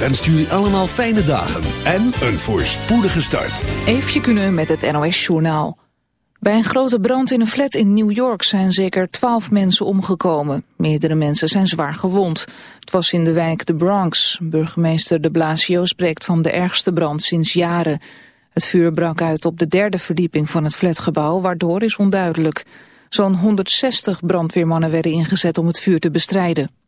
Wenst jullie allemaal fijne dagen en een voorspoedige start. Even kunnen met het NOS Journaal. Bij een grote brand in een flat in New York zijn zeker twaalf mensen omgekomen. Meerdere mensen zijn zwaar gewond. Het was in de wijk de Bronx. Burgemeester de Blasio spreekt van de ergste brand sinds jaren. Het vuur brak uit op de derde verdieping van het flatgebouw, waardoor is onduidelijk. Zo'n 160 brandweermannen werden ingezet om het vuur te bestrijden.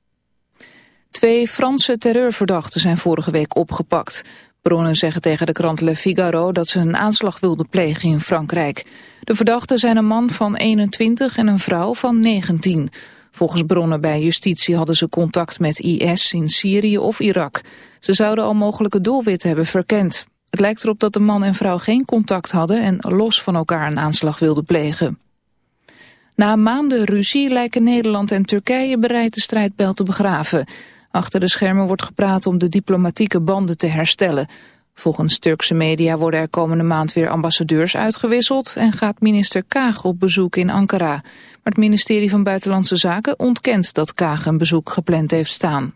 Twee Franse terreurverdachten zijn vorige week opgepakt. Bronnen zeggen tegen de krant Le Figaro dat ze een aanslag wilden plegen in Frankrijk. De verdachten zijn een man van 21 en een vrouw van 19. Volgens bronnen bij justitie hadden ze contact met IS in Syrië of Irak. Ze zouden al mogelijke doelwitten hebben verkend. Het lijkt erop dat de man en vrouw geen contact hadden en los van elkaar een aanslag wilden plegen. Na maanden ruzie lijken Nederland en Turkije bereid de strijdbel te begraven. Achter de schermen wordt gepraat om de diplomatieke banden te herstellen. Volgens Turkse media worden er komende maand weer ambassadeurs uitgewisseld... en gaat minister Kaag op bezoek in Ankara. Maar het ministerie van Buitenlandse Zaken ontkent dat Kaag een bezoek gepland heeft staan.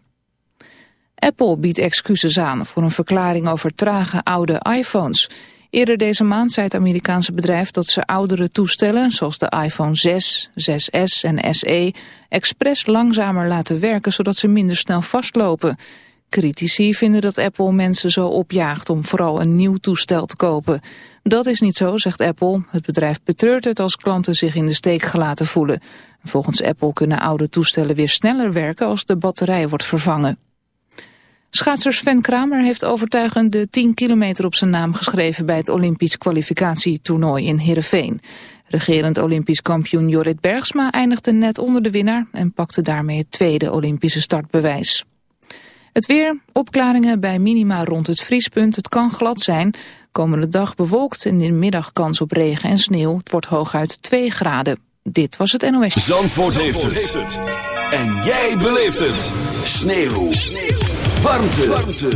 Apple biedt excuses aan voor een verklaring over trage oude iPhones... Eerder deze maand zei het Amerikaanse bedrijf dat ze oudere toestellen, zoals de iPhone 6, 6S en SE, expres langzamer laten werken zodat ze minder snel vastlopen. Critici vinden dat Apple mensen zo opjaagt om vooral een nieuw toestel te kopen. Dat is niet zo, zegt Apple. Het bedrijf betreurt het als klanten zich in de steek gelaten voelen. Volgens Apple kunnen oude toestellen weer sneller werken als de batterij wordt vervangen. Schaatser Sven Kramer heeft overtuigend de 10 kilometer op zijn naam geschreven bij het Olympisch kwalificatietoernooi in Heerenveen. Regerend Olympisch kampioen Jorrit Bergsma eindigde net onder de winnaar en pakte daarmee het tweede Olympische startbewijs. Het weer, opklaringen bij minima rond het vriespunt. Het kan glad zijn. Komende dag bewolkt en in de middag kans op regen en sneeuw. Het wordt hooguit 2 graden. Dit was het NOS. Zandvoort, heeft, het. En jij beleeft het. Sneeuw. sneeuw. Warmte. Warmte.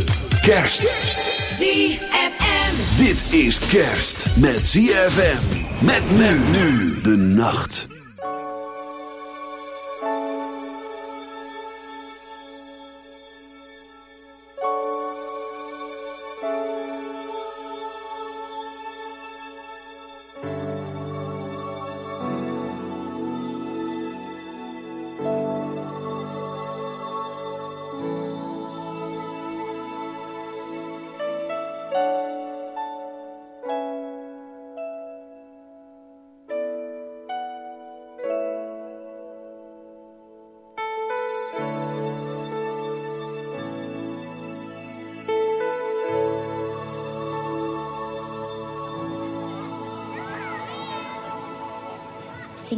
Kerst. ZFM. Dit is kerst met ZFM. Met men nu de nacht.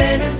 better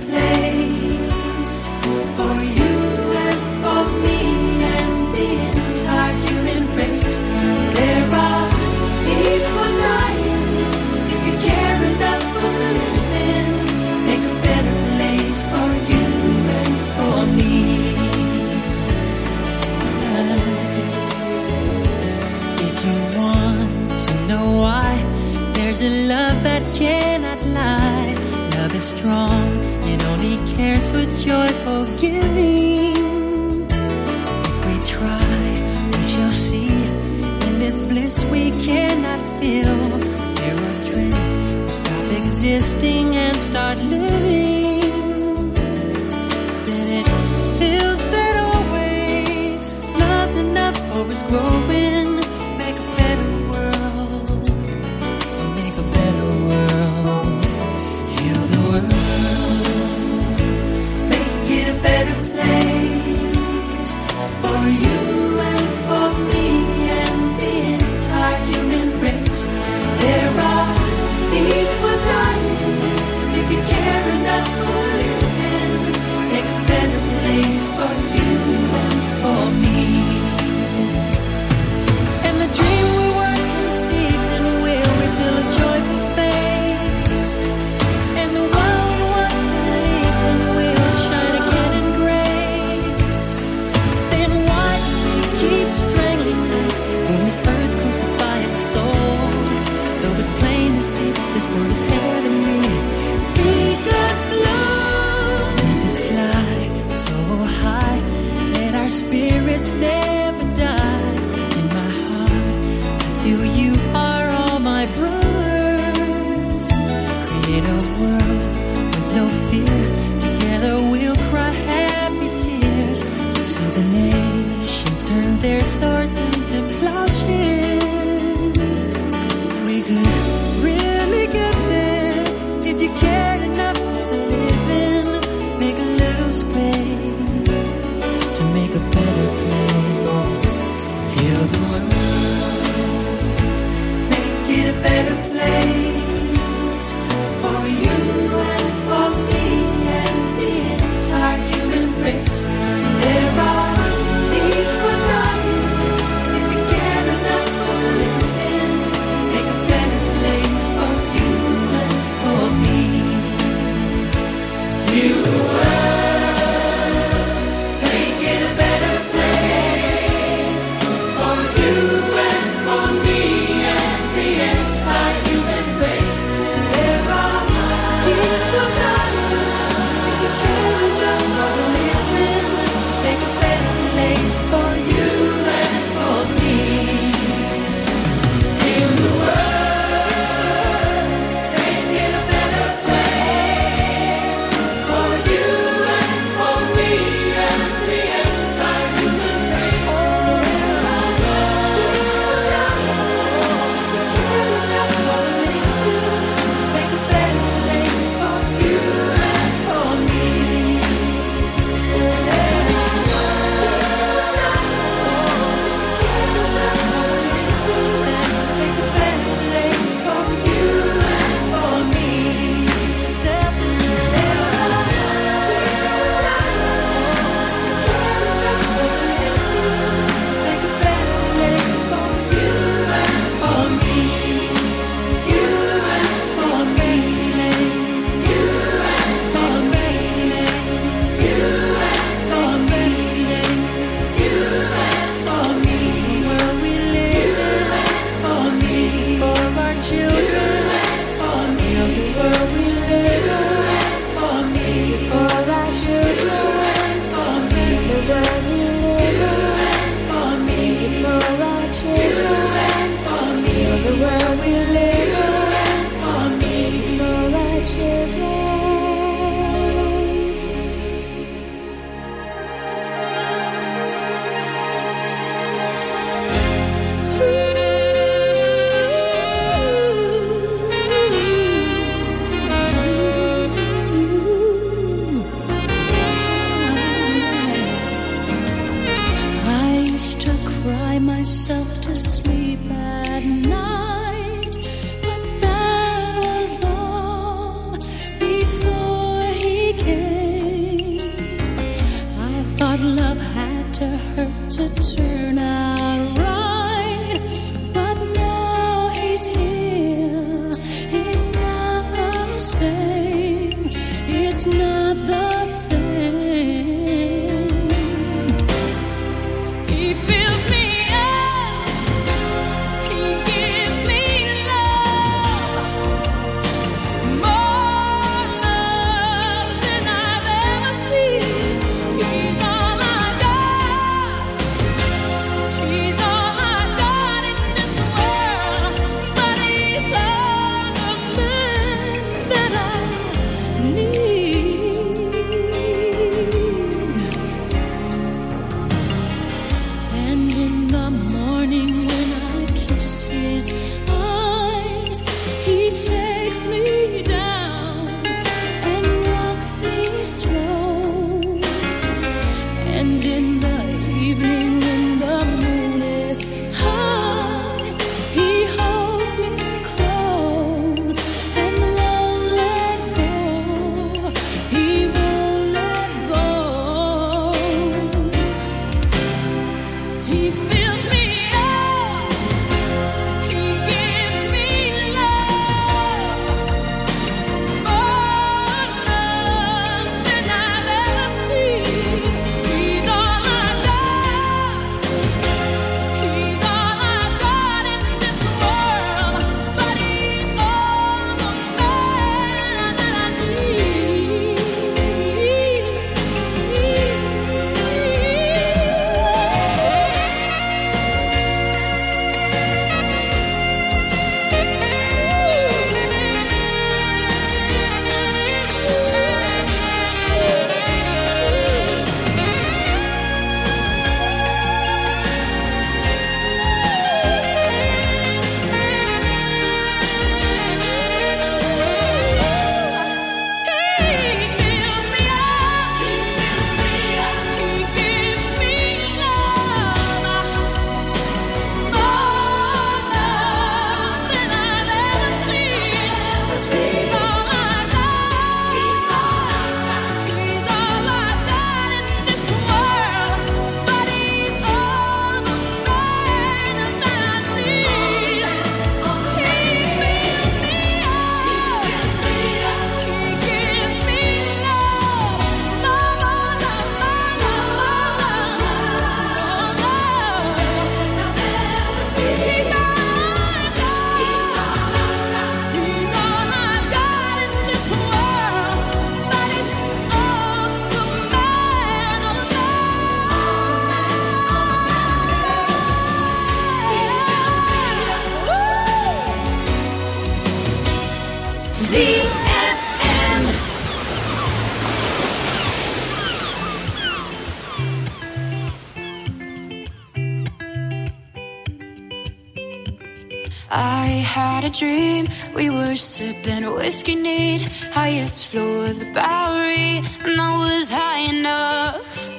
first floor of the Bowery, and I was high enough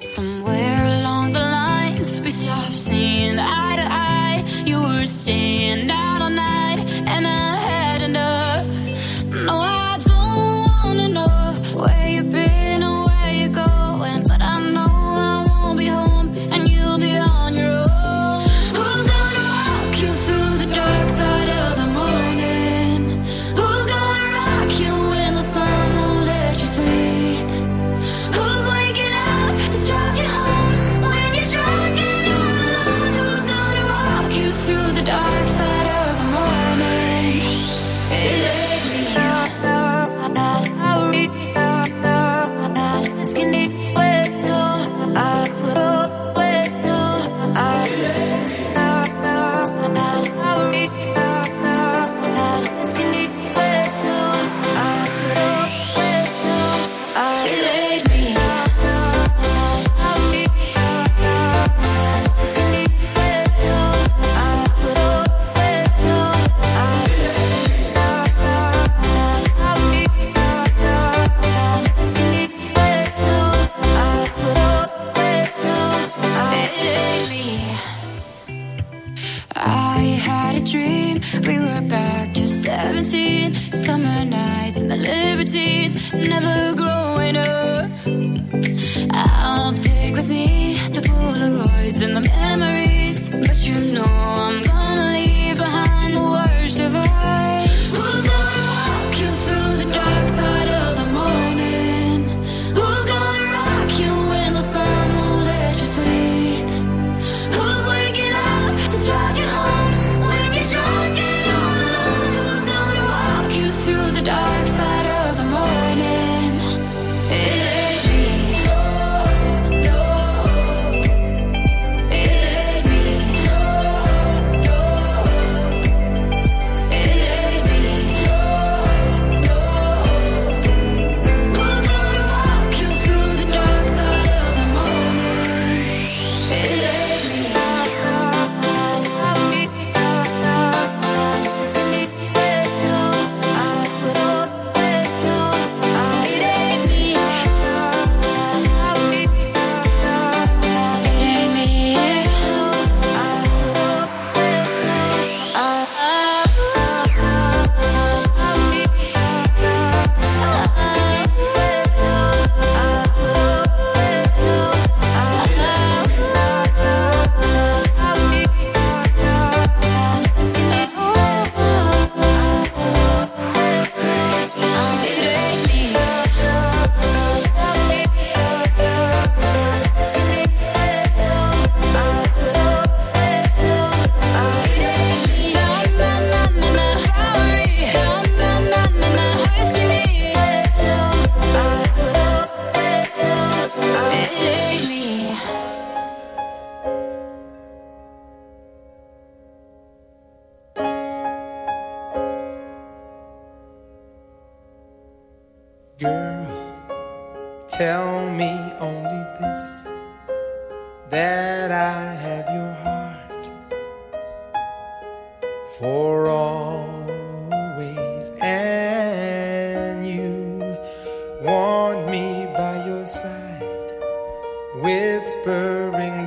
somewhere. want me by your side, whispering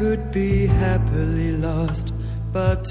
could be happily lost, but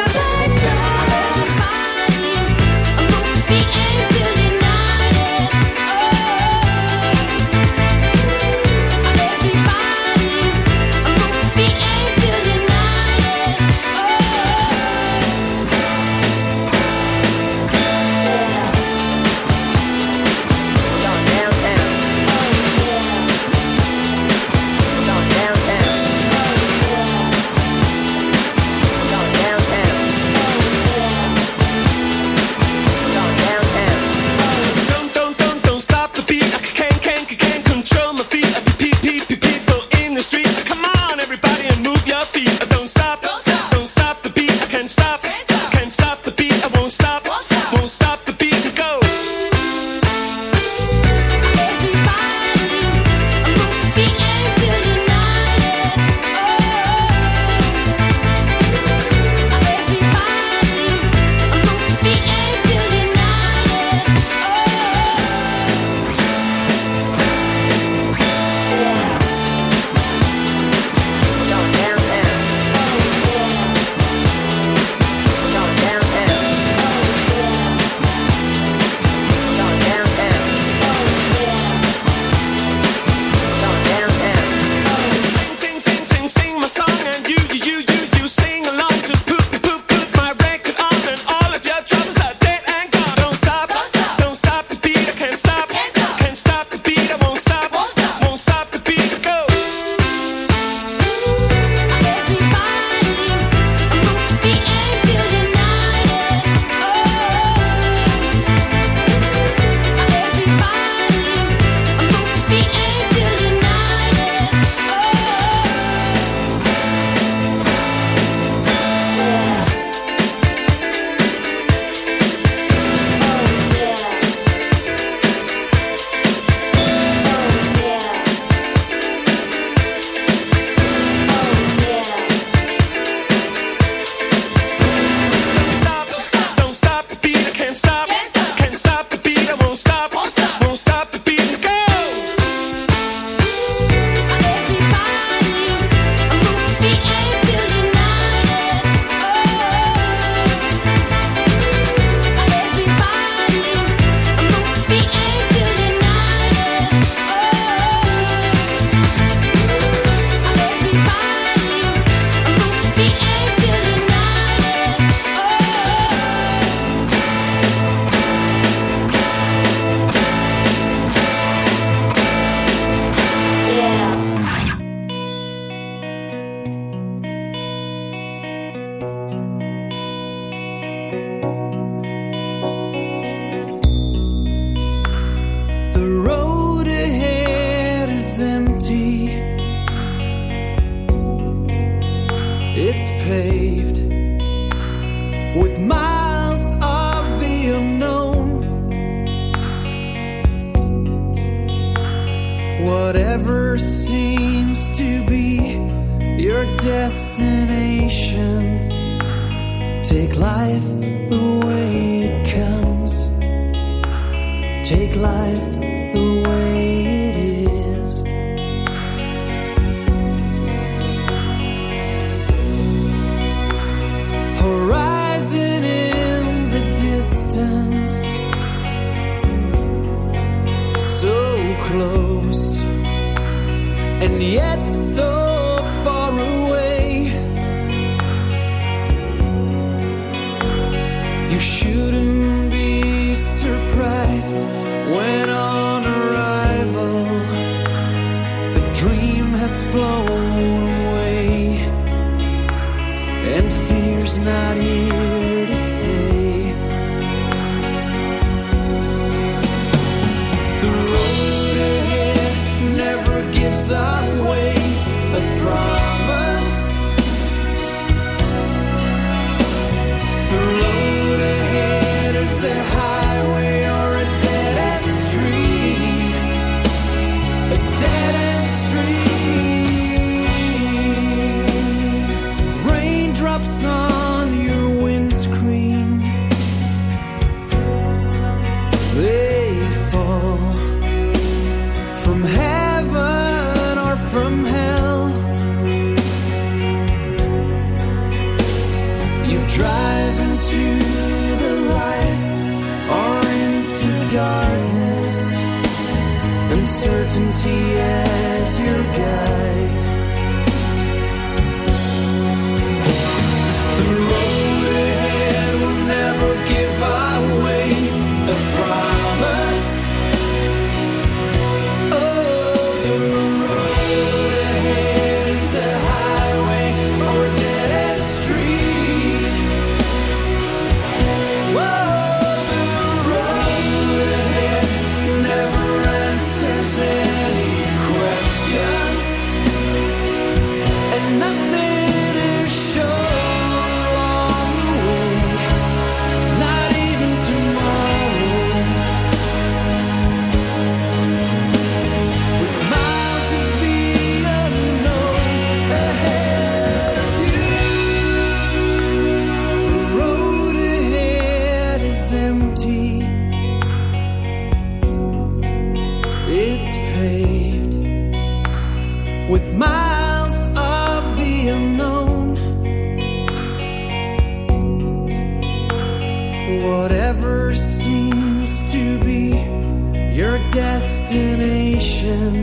destination,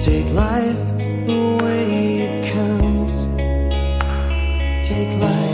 take life the way it comes. Take life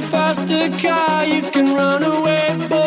faster car, you can run away.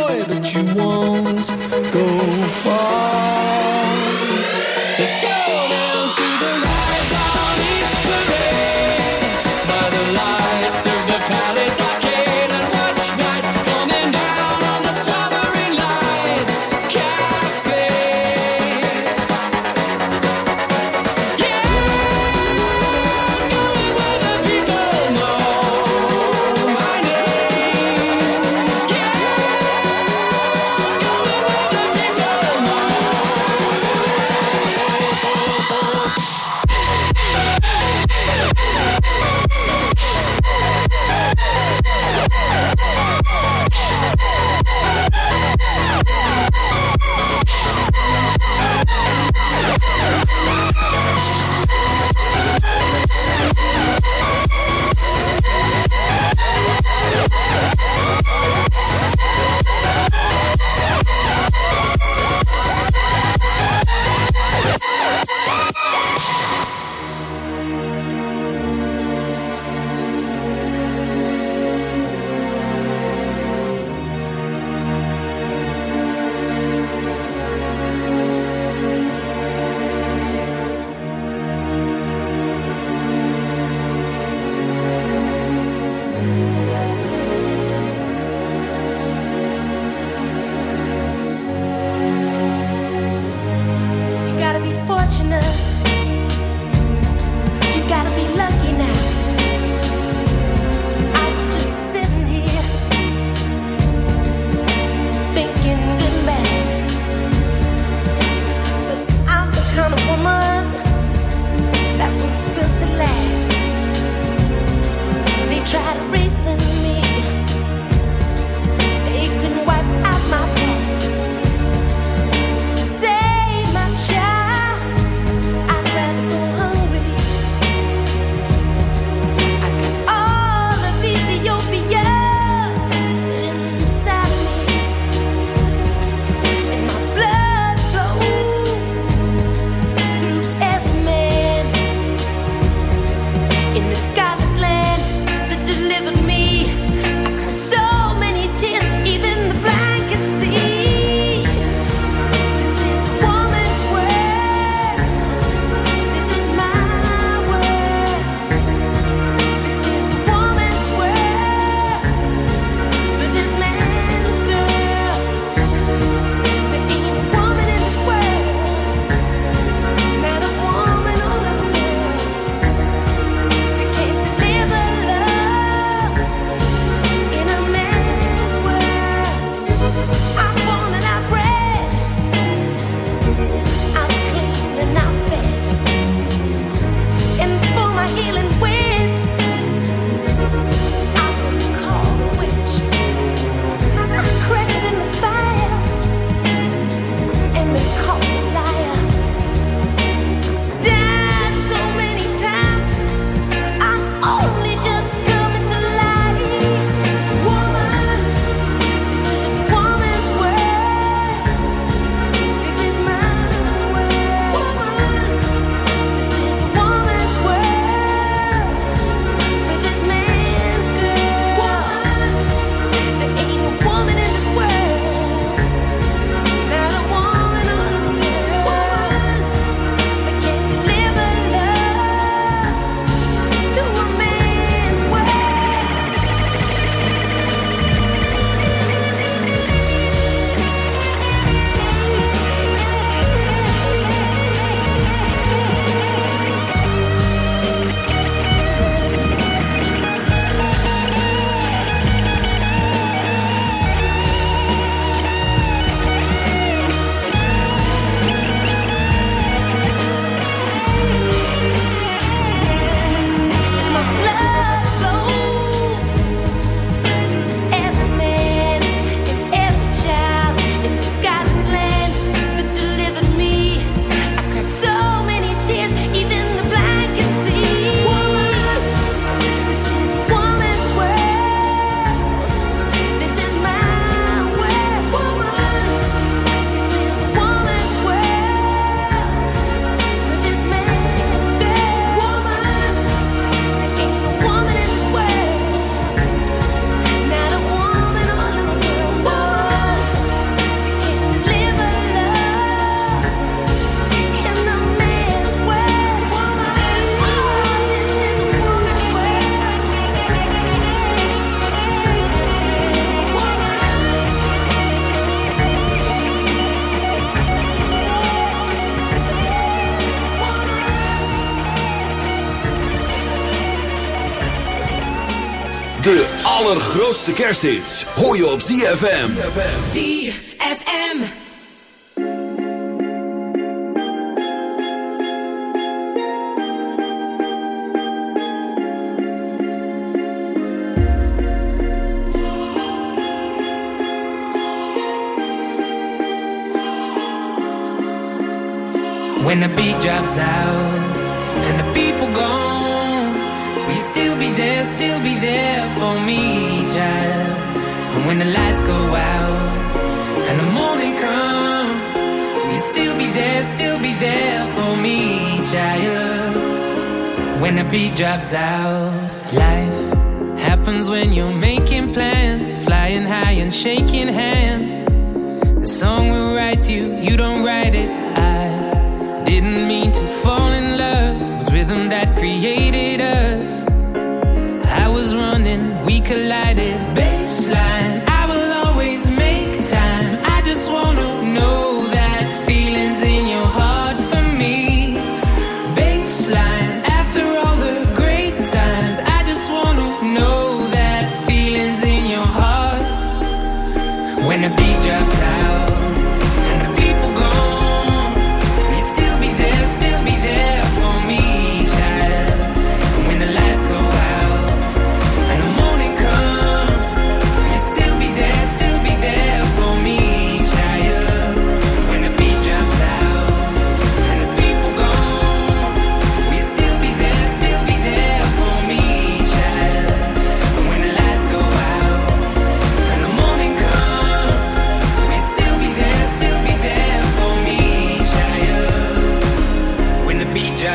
Allergrootste kersthits hoor je op ZFM. ZFM. When the beat drops out still be there, still be there for me, child? And when the lights go out and the morning come, will you still be there, still be there for me, child? When the beat drops out, life happens when you're making plans, flying high and shaking hands. The song will write you, you don't write it. I didn't mean to fall in love. It was rhythm that created us. Collided.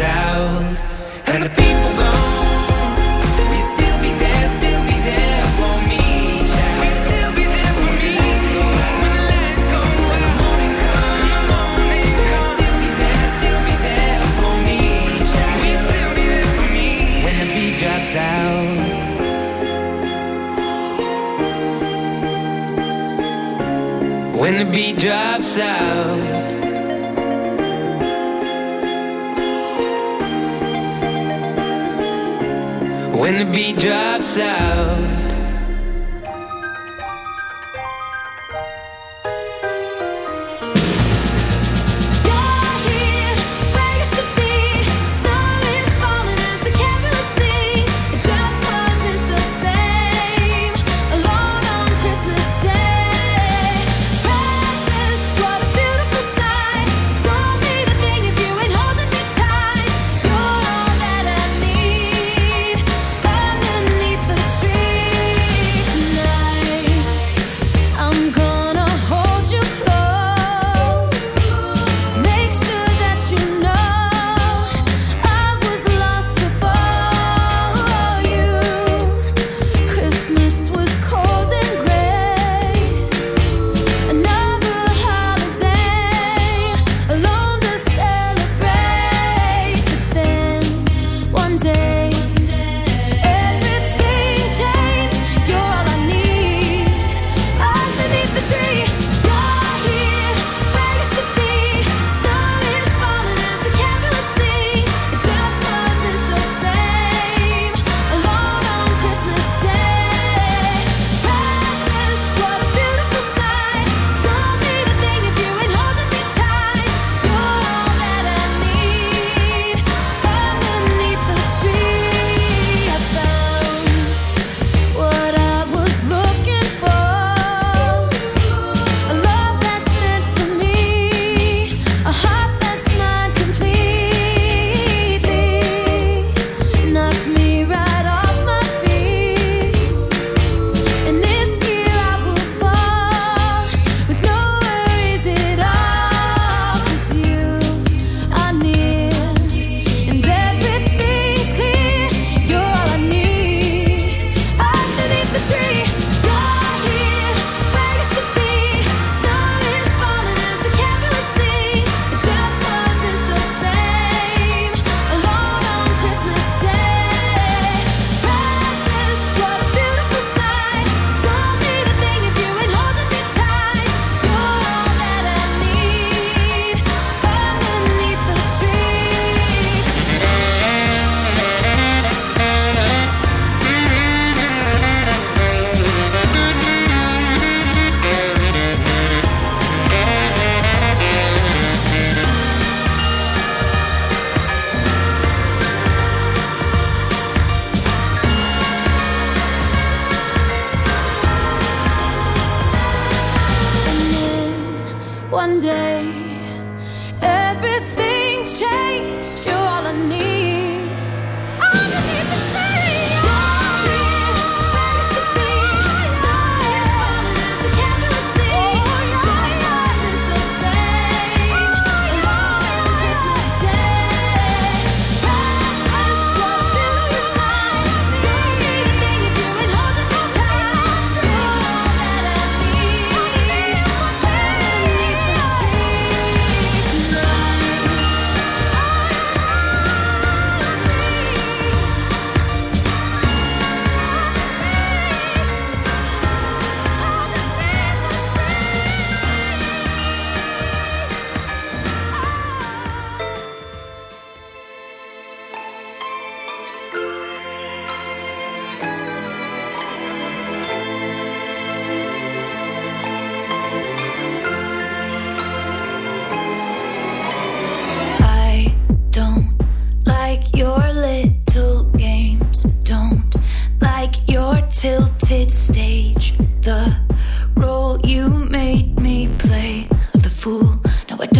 out and the people gone, still be there, still be there for me, child? Still be there for me? When the lights go and the morning come, will you still be there, still be there for me, child? Still be there for me? When the beat drops out. When the beat drops out. Beat drops out.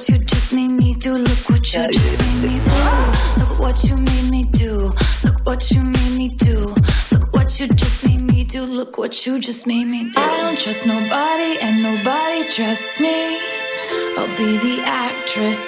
what you just made me do. Look what you just made me do. Look what you made me do. Look what you made me do. Look what you just made me do. Look what you just made me do. I don't trust nobody and nobody trusts me. I'll be the actress.